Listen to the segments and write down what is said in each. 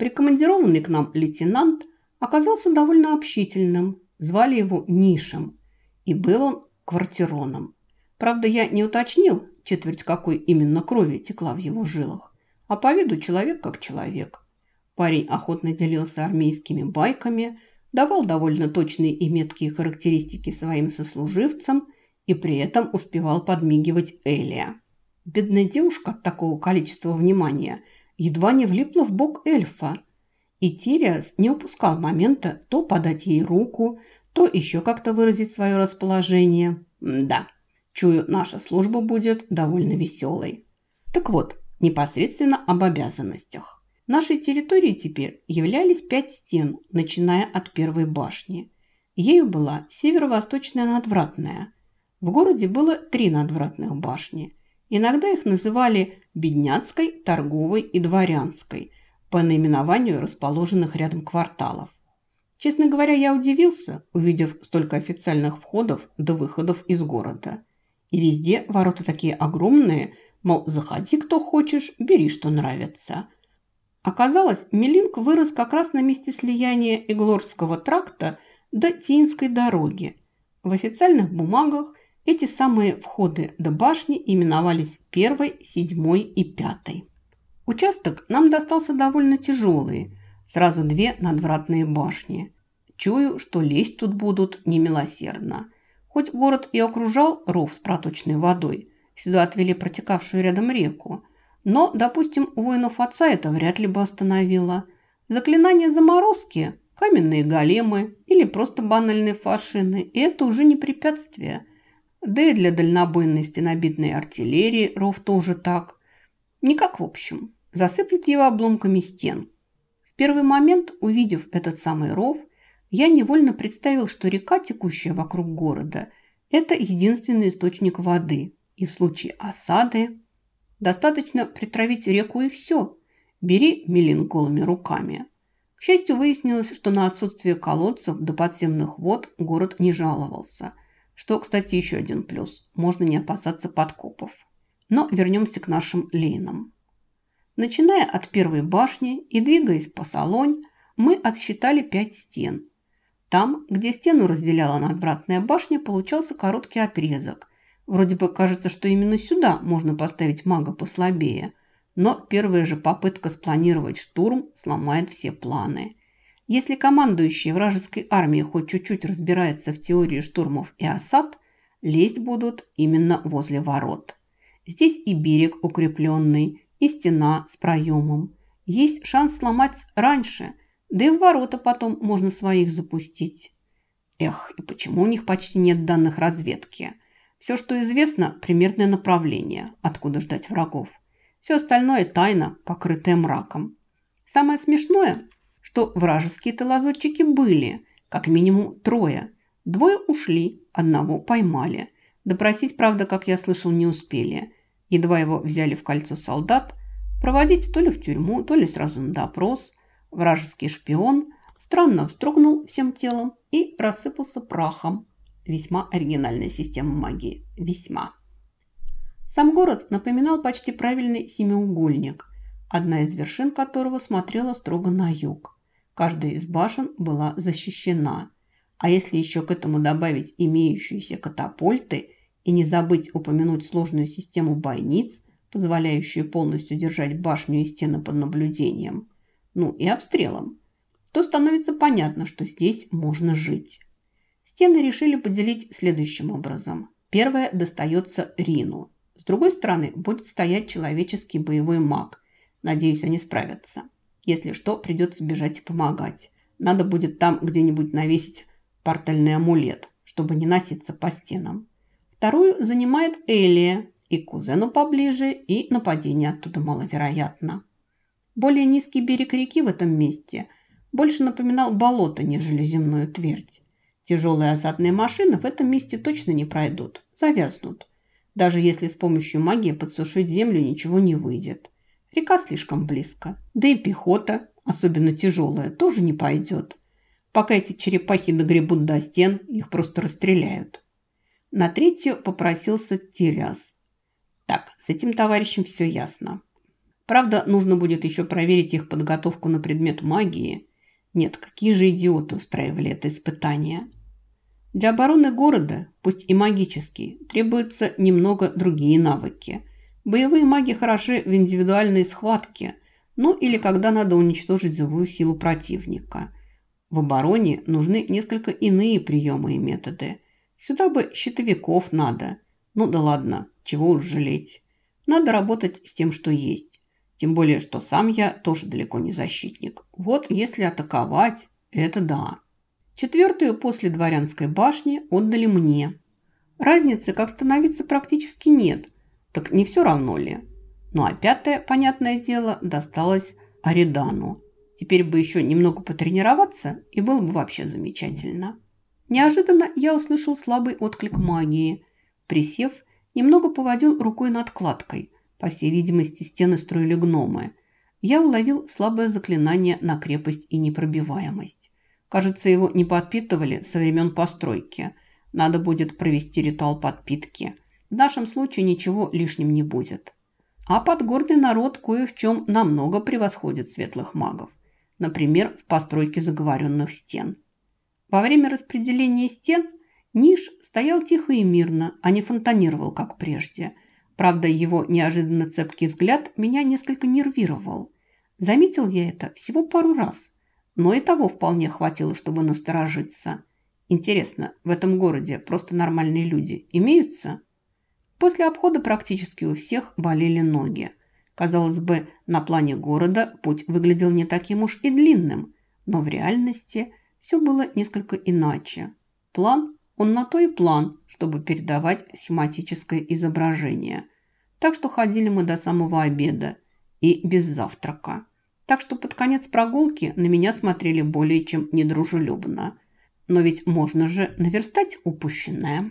Прикомандированный к нам лейтенант оказался довольно общительным. Звали его Нишем. И был он квартироном. Правда, я не уточнил, четверть какой именно крови текла в его жилах. А по виду человек как человек. Парень охотно делился армейскими байками, давал довольно точные и меткие характеристики своим сослуживцам и при этом успевал подмигивать Элия. Бедная девушка от такого количества внимания едва не влипла в бок эльфа. И Тириас не упускал момента то подать ей руку, то еще как-то выразить свое расположение. Да, чую, наша служба будет довольно веселой. Так вот, непосредственно об обязанностях. Нашей территорией теперь являлись пять стен, начиная от первой башни. Ею была северо-восточная надвратная. В городе было три надвратных башни. Иногда их называли Бедняцкой, Торговой и Дворянской по наименованию расположенных рядом кварталов. Честно говоря, я удивился, увидев столько официальных входов до выходов из города. И везде ворота такие огромные, мол, заходи, кто хочешь, бери, что нравится. Оказалось, Мелинг вырос как раз на месте слияния Иглорского тракта до Тинской дороги. В официальных бумагах эти самые входы до башни именовались первой, седьмой и пятой. Участок нам достался довольно тяжелый, сразу две надвратные башни. Чую, что лезть тут будут немилосердно. Хоть город и окружал ров с проточной водой, сюда отвели протекавшую рядом реку, но, допустим, воинов отца это вряд ли бы остановило. Заклинание заморозки, каменные големы или просто банальные фашины – это уже не препятствие – да и для дальнобойности набитной артиллерии ров тоже так. Никак в общем. Засыплют его обломками стен. В первый момент, увидев этот самый ров, я невольно представил, что река, текущая вокруг города, это единственный источник воды. И в случае осады достаточно притравить реку и все. Бери мелин голыми руками. К счастью, выяснилось, что на отсутствие колодцев до подземных вод город не жаловался – что, кстати, еще один плюс. Можно не опасаться подкопов. Но вернемся к нашим лейнам. Начиная от первой башни и двигаясь по салонь, мы отсчитали пять стен. Там, где стену разделяла надвратная башня, получался короткий отрезок. Вроде бы кажется, что именно сюда можно поставить мага послабее. Но первая же попытка спланировать штурм сломает все планы. Если командующий вражеской армией хоть чуть-чуть разбирается в теории штурмов и осад, лезть будут именно возле ворот. Здесь и берег укрепленный, и стена с проемом. Есть шанс сломать раньше, да и в ворота потом можно своих запустить. Эх, и почему у них почти нет данных разведки? Все, что известно, примерное направление, откуда ждать врагов. Все остальное тайна, покрытая мраком. Самое смешное – что вражеские-то лазутчики были, как минимум трое. Двое ушли, одного поймали. Допросить, правда, как я слышал, не успели. Едва его взяли в кольцо солдат, проводить то ли в тюрьму, то ли сразу на допрос. Вражеский шпион странно вздрогнул всем телом и рассыпался прахом. Весьма оригинальная система магии. Весьма. Сам город напоминал почти правильный семиугольник, одна из вершин которого смотрела строго на юг. Каждая из башен была защищена. А если еще к этому добавить имеющиеся катапульты и не забыть упомянуть сложную систему бойниц, позволяющую полностью держать башню и стены под наблюдением, ну и обстрелом, то становится понятно, что здесь можно жить. Стены решили поделить следующим образом. Первая достается Рину. С другой стороны будет стоять человеческий боевой маг. Надеюсь, они справятся. Если что, придется бежать и помогать. Надо будет там где-нибудь навесить портальный амулет, чтобы не носиться по стенам. Вторую занимает Элия. И кузену поближе, и нападение оттуда маловероятно. Более низкий берег реки в этом месте больше напоминал болото, нежели земную твердь. Тяжелые осадные машины в этом месте точно не пройдут, завязнут. Даже если с помощью магии подсушить землю ничего не выйдет. Река слишком близко. Да и пехота, особенно тяжелая, тоже не пойдет. Пока эти черепахи догребут до стен, их просто расстреляют. На третью попросился Тириас. Так, с этим товарищем все ясно. Правда, нужно будет еще проверить их подготовку на предмет магии. Нет, какие же идиоты устраивали это испытание. Для обороны города, пусть и магический, требуются немного другие навыки. Боевые маги хороши в индивидуальной схватке, ну или когда надо уничтожить живую силу противника. В обороне нужны несколько иные приемы и методы. Сюда бы щитовиков надо. Ну да ладно, чего уж жалеть. Надо работать с тем, что есть. Тем более, что сам я тоже далеко не защитник. Вот если атаковать, это да. Четвертую после дворянской башни отдали мне. Разницы, как становиться, практически нет. Так не все равно ли? Ну а пятое, понятное дело, досталось Аридану. Теперь бы еще немного потренироваться, и было бы вообще замечательно. Неожиданно я услышал слабый отклик магии. Присев, немного поводил рукой над кладкой. По всей видимости, стены строили гномы. Я уловил слабое заклинание на крепость и непробиваемость. Кажется, его не подпитывали со времен постройки. Надо будет провести ритуал подпитки. В нашем случае ничего лишним не будет. А подгорный народ кое в чем намного превосходит светлых магов. Например, в постройке заговоренных стен. Во время распределения стен Ниш стоял тихо и мирно, а не фонтанировал, как прежде. Правда, его неожиданно цепкий взгляд меня несколько нервировал. Заметил я это всего пару раз – но и того вполне хватило, чтобы насторожиться. Интересно, в этом городе просто нормальные люди имеются? После обхода практически у всех болели ноги. Казалось бы, на плане города путь выглядел не таким уж и длинным, но в реальности все было несколько иначе. План, он на то и план, чтобы передавать схематическое изображение. Так что ходили мы до самого обеда и без завтрака так что под конец прогулки на меня смотрели более чем недружелюбно. Но ведь можно же наверстать упущенное.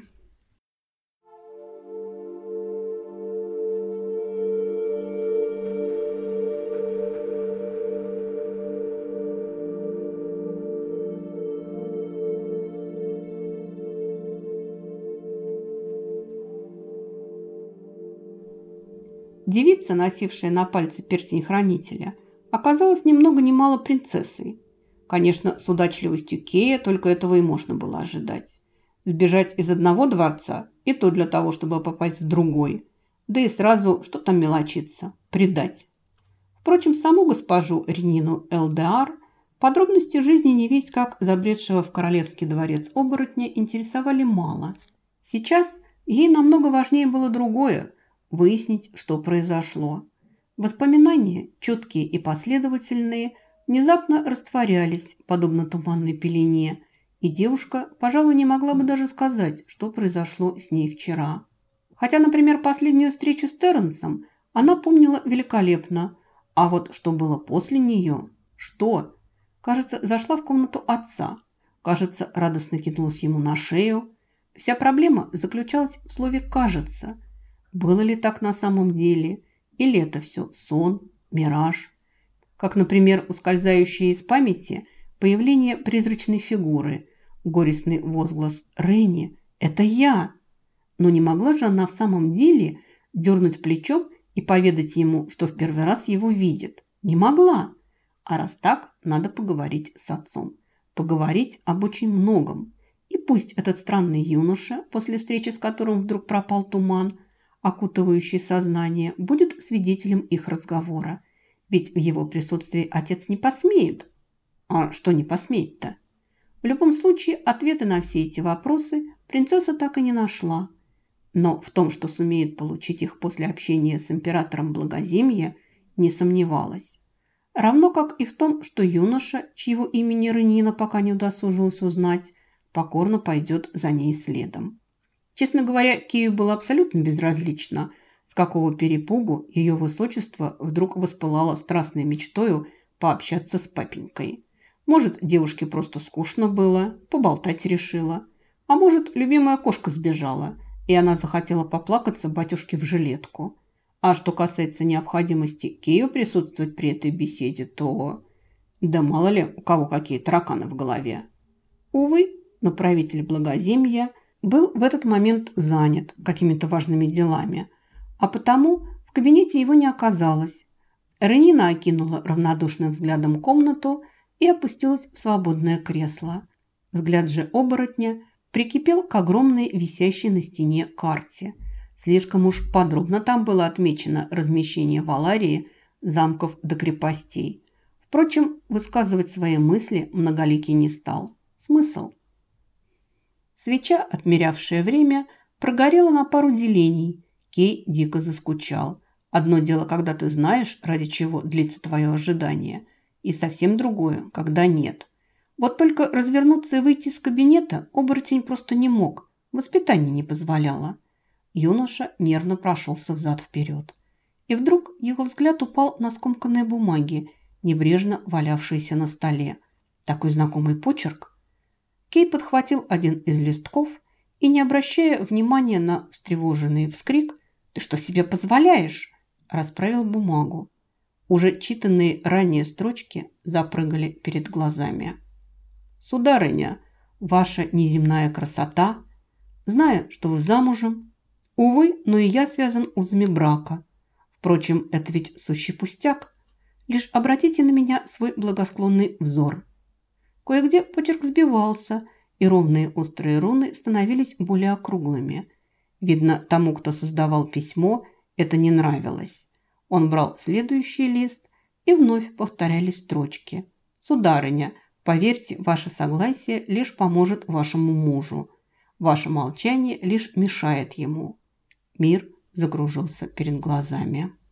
Девица, носившая на пальце перстень хранителя – оказалась ни много ни мало принцессой. Конечно, с удачливостью Кея только этого и можно было ожидать. Сбежать из одного дворца и то для того, чтобы попасть в другой. Да и сразу, что там мелочиться, предать. Впрочем, саму госпожу Ренину ЛДР подробности жизни невесть как забредшего в королевский дворец оборотня интересовали мало. Сейчас ей намного важнее было другое – выяснить, что произошло. Воспоминания, четкие и последовательные, внезапно растворялись, подобно туманной пелене, и девушка, пожалуй, не могла бы даже сказать, что произошло с ней вчера. Хотя, например, последнюю встречу с Терренсом она помнила великолепно, а вот что было после нее? Что? Кажется, зашла в комнату отца. Кажется, радостно кинулась ему на шею. Вся проблема заключалась в слове «кажется». Было ли так на самом деле? Или это все сон, мираж? Как, например, ускользающее из памяти появление призрачной фигуры, горестный возглас «Ренни, это я!» Но не могла же она в самом деле дернуть плечом и поведать ему, что в первый раз его видит? Не могла. А раз так, надо поговорить с отцом. Поговорить об очень многом. И пусть этот странный юноша, после встречи с которым вдруг пропал туман, окутывающий сознание, будет свидетелем их разговора. Ведь в его присутствии отец не посмеет. А что не посмеет-то? В любом случае, ответы на все эти вопросы принцесса так и не нашла. Но в том, что сумеет получить их после общения с императором Благоземья, не сомневалась. Равно как и в том, что юноша, чьего имени Рынина пока не удосужилась узнать, покорно пойдет за ней следом. Честно говоря, Кию было абсолютно безразлично, с какого перепугу ее высочество вдруг воспылало страстной мечтою пообщаться с папенькой. Может, девушке просто скучно было, поболтать решила. А может, любимая кошка сбежала, и она захотела поплакаться батюшке в жилетку. А что касается необходимости Кию присутствовать при этой беседе, то... Да мало ли, у кого какие тараканы в голове. Увы, но правитель благоземья был в этот момент занят какими-то важными делами, а потому в кабинете его не оказалось. Ренина окинула равнодушным взглядом комнату и опустилась в свободное кресло. Взгляд же оборотня прикипел к огромной висящей на стене карте. Слишком уж подробно там было отмечено размещение в Аларии замков до крепостей. Впрочем, высказывать свои мысли многоликий не стал. Смысл? Свеча, отмерявшая время, прогорела на пару делений. Кей дико заскучал – Одно дело, когда ты знаешь, ради чего длится твое ожидание, и совсем другое, когда нет. Вот только развернуться и выйти из кабинета оборотень просто не мог, воспитание не позволяло. Юноша нервно прошелся взад-вперед. И вдруг его взгляд упал на скомканные бумаги, небрежно валявшиеся на столе. Такой знакомый почерк. Кей подхватил один из листков и, не обращая внимания на встревоженный вскрик, «Ты что себе позволяешь?» расправил бумагу. Уже читанные ранее строчки запрыгали перед глазами. «Сударыня, ваша неземная красота, зная, что вы замужем, увы, но и я связан узами брака. Впрочем, это ведь сущий пустяк. Лишь обратите на меня свой благосклонный взор». Кое-где почерк сбивался, и ровные острые руны становились более округлыми. Видно, тому, кто создавал письмо – это не нравилось. Он брал следующий лист, и вновь повторялись строчки. «Сударыня, поверьте, ваше согласие лишь поможет вашему мужу. Ваше молчание лишь мешает ему». Мир загружился перед глазами.